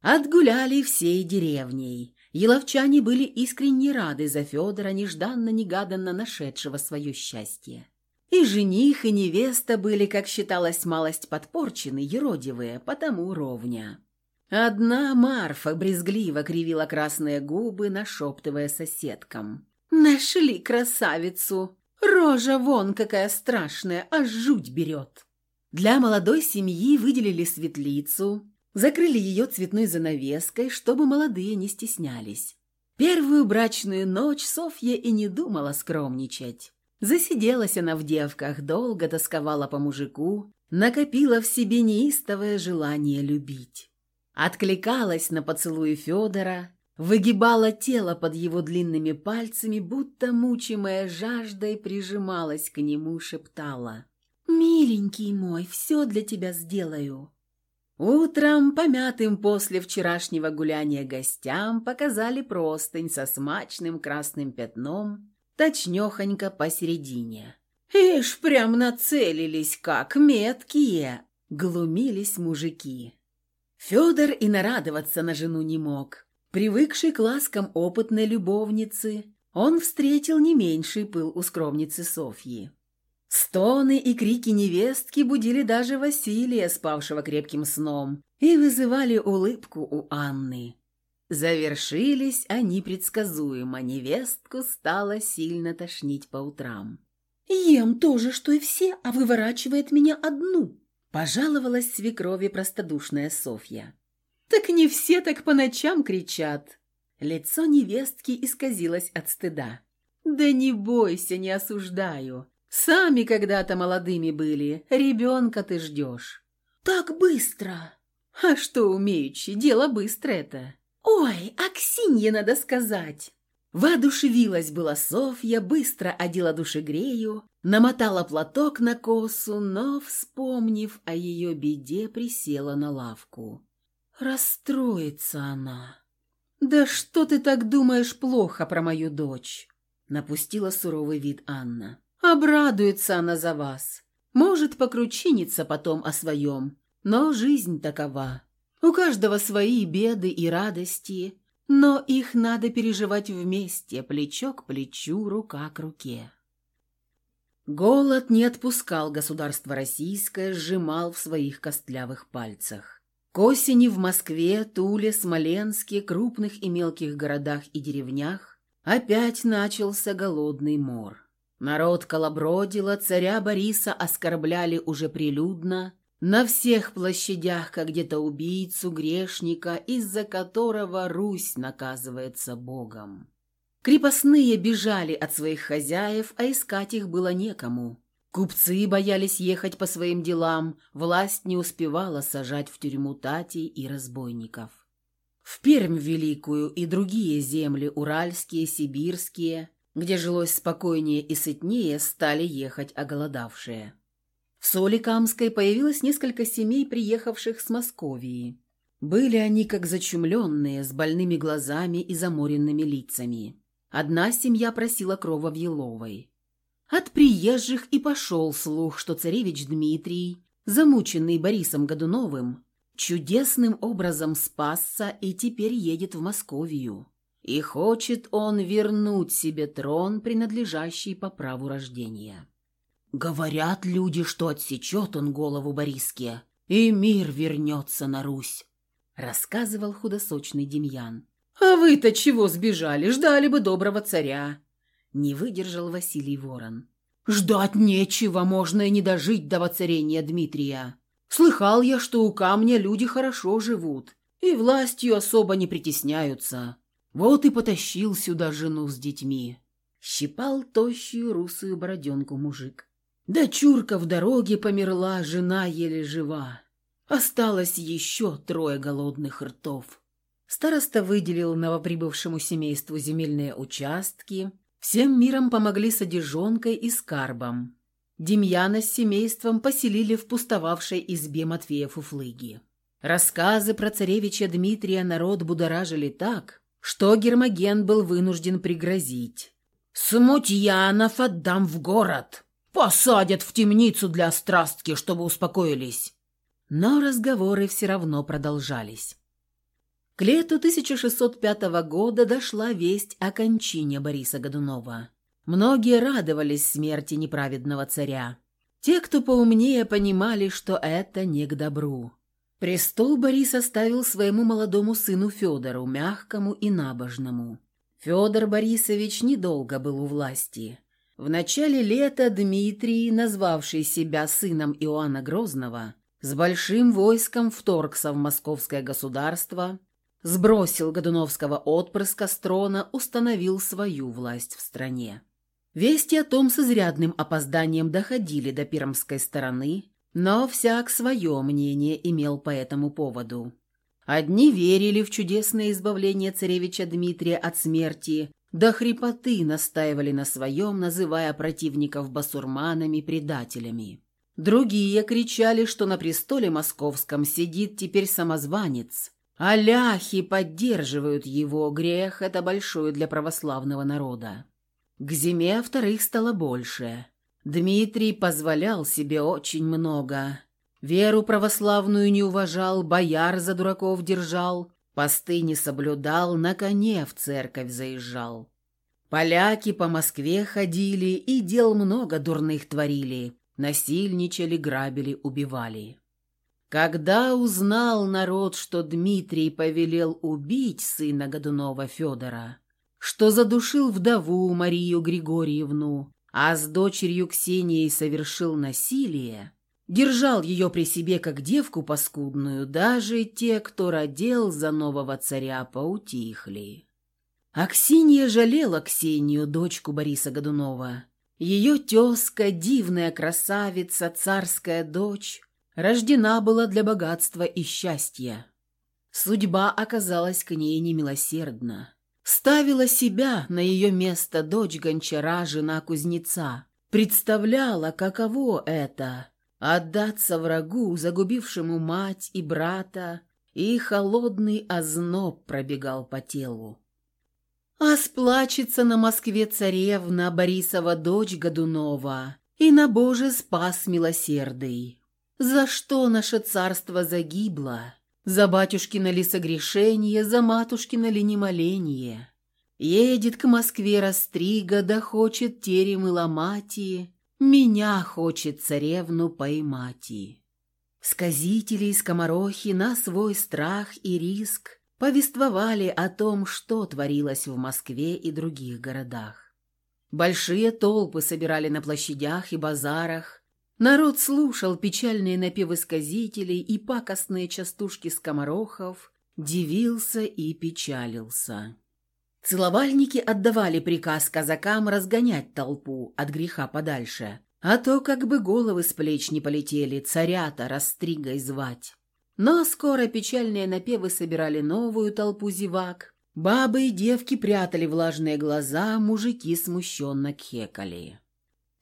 Отгуляли всей деревней. Еловчане были искренне рады за Федора, нежданно-негаданно нашедшего свое счастье. И жених, и невеста были, как считалось, малость подпорчены, еродивые, потому ровня. Одна Марфа брезгливо кривила красные губы, нашептывая соседкам. «Нашли красавицу! Рожа вон какая страшная, аж жуть берет!» Для молодой семьи выделили светлицу, закрыли ее цветной занавеской, чтобы молодые не стеснялись. Первую брачную ночь Софья и не думала скромничать. Засиделась она в девках, долго тосковала по мужику, накопила в себе неистовое желание любить. Откликалась на поцелуи Федора, выгибала тело под его длинными пальцами, будто мучимая жаждой прижималась к нему, шептала «Миленький мой, все для тебя сделаю». Утром, помятым после вчерашнего гуляния гостям, показали простынь со смачным красным пятном, точнёхонько посередине. «Ишь, прям нацелились, как меткие!» — глумились мужики. Федор и нарадоваться на жену не мог. Привыкший к ласкам опытной любовницы, он встретил не меньший пыл у скромницы Софьи. Стоны и крики невестки будили даже Василия, спавшего крепким сном, и вызывали улыбку у Анны. Завершились они предсказуемо, невестку стало сильно тошнить по утрам. «Ем то же, что и все, а выворачивает меня одну», – пожаловалась свекрови простодушная Софья. «Так не все так по ночам кричат». Лицо невестки исказилось от стыда. «Да не бойся, не осуждаю. Сами когда-то молодыми были, ребенка ты ждешь». «Так быстро!» «А что умеючи, дело быстро это». «Ой, Аксинье надо сказать!» Воодушевилась была Софья, быстро одела душегрею, намотала платок на косу, но, вспомнив о ее беде, присела на лавку. Расстроится она. «Да что ты так думаешь плохо про мою дочь?» Напустила суровый вид Анна. «Обрадуется она за вас. Может, покручиниться потом о своем, но жизнь такова. У каждого свои беды и радости, но их надо переживать вместе, плечо к плечу, рука к руке. Голод не отпускал государство российское, сжимал в своих костлявых пальцах. К осени в Москве, Туле, Смоленске, крупных и мелких городах и деревнях опять начался голодный мор. Народ колобродила, царя Бориса оскорбляли уже прилюдно, на всех площадях, как где-то убийцу, грешника, из-за которого Русь наказывается Богом. Крепостные бежали от своих хозяев, а искать их было некому. Купцы боялись ехать по своим делам, власть не успевала сажать в тюрьму татей и разбойников. В Пермь Великую и другие земли, уральские, сибирские, где жилось спокойнее и сытнее, стали ехать оголодавшие. В Соликамской появилось несколько семей, приехавших с Московии. Были они как зачумленные, с больными глазами и заморенными лицами. Одна семья просила крова в Еловой. От приезжих и пошел слух, что царевич Дмитрий, замученный Борисом Годуновым, чудесным образом спасся и теперь едет в Московию. И хочет он вернуть себе трон, принадлежащий по праву рождения. Говорят люди, что отсечет он голову Бориске, и мир вернется на Русь, рассказывал худосочный Демьян. А вы-то чего сбежали? Ждали бы доброго царя. Не выдержал Василий Ворон. Ждать нечего, можно и не дожить до воцарения Дмитрия. Слыхал я, что у камня люди хорошо живут и властью особо не притесняются. Вот и потащил сюда жену с детьми. Щипал тощую русую бороденку мужик. Дочурка в дороге померла, жена еле жива. Осталось еще трое голодных ртов. Староста выделил новоприбывшему семейству земельные участки, всем миром помогли с одежонкой и скарбом. Демьяна с семейством поселили в пустовавшей избе Матвея Фуфлыги. Рассказы про царевича Дмитрия народ будоражили так, что Гермоген был вынужден пригрозить. Смутьянов отдам в город. Посадят в темницу для страстки, чтобы успокоились». Но разговоры все равно продолжались. К лету 1605 года дошла весть о кончине Бориса Годунова. Многие радовались смерти неправедного царя. Те, кто поумнее, понимали, что это не к добру. Престол Борис оставил своему молодому сыну Федору, мягкому и набожному. Федор Борисович недолго был у власти. В начале лета Дмитрий, назвавший себя сыном Иоанна Грозного, с большим войском вторгся в московское государство, сбросил Годуновского отпрыска с трона, установил свою власть в стране. Вести о том с изрядным опозданием доходили до пермской стороны, но всяк свое мнение имел по этому поводу. Одни верили в чудесное избавление царевича Дмитрия от смерти, до хрипоты настаивали на своем, называя противников басурманами-предателями. Другие кричали, что на престоле московском сидит теперь самозванец, а ляхи поддерживают его, грех это большой для православного народа. К зиме вторых стало больше. Дмитрий позволял себе очень много. Веру православную не уважал, бояр за дураков держал, посты не соблюдал, на коне в церковь заезжал. Поляки по Москве ходили и дел много дурных творили, насильничали, грабили, убивали. Когда узнал народ, что Дмитрий повелел убить сына Годунова Федора, что задушил вдову Марию Григорьевну, а с дочерью Ксенией совершил насилие, держал ее при себе как девку паскудную, даже те, кто родил за нового царя, поутихли. Аксинья жалела Ксению, дочку Бориса Годунова. Ее тезка, дивная красавица, царская дочь, рождена была для богатства и счастья. Судьба оказалась к ней немилосердна. Ставила себя на ее место дочь гончара, жена кузнеца. Представляла, каково это — отдаться врагу, загубившему мать и брата, и холодный озноб пробегал по телу. А сплачется на Москве царевна Борисова дочь Годунова, и на Боже спас милосердый. За что наше царство загибло? За батюшкино ли согрешение, за матушкино ли немоление? Едет к Москве Растрига, да хочет теремы ломати, Меня хочет царевну поймати. Сказители и скоморохи на свой страх и риск Повествовали о том, что творилось в Москве и других городах. Большие толпы собирали на площадях и базарах, Народ слушал печальные напевы сказителей и пакостные частушки скоморохов, дивился и печалился. Целовальники отдавали приказ казакам разгонять толпу от греха подальше, а то как бы головы с плеч не полетели, царята растригой звать. Но скоро печальные напевы собирали новую толпу зевак. Бабы и девки прятали влажные глаза, мужики смущенно кхекали.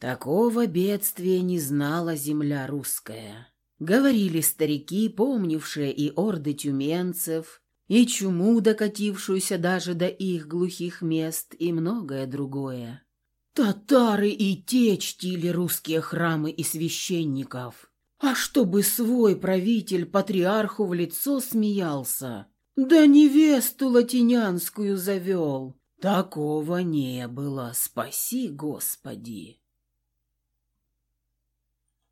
Такого бедствия не знала земля русская. Говорили старики, помнившие и орды тюменцев, и чуму, докатившуюся даже до их глухих мест, и многое другое. Татары и те чтили русские храмы и священников. А чтобы свой правитель патриарху в лицо смеялся, да невесту латинянскую завел, такого не было, спаси Господи.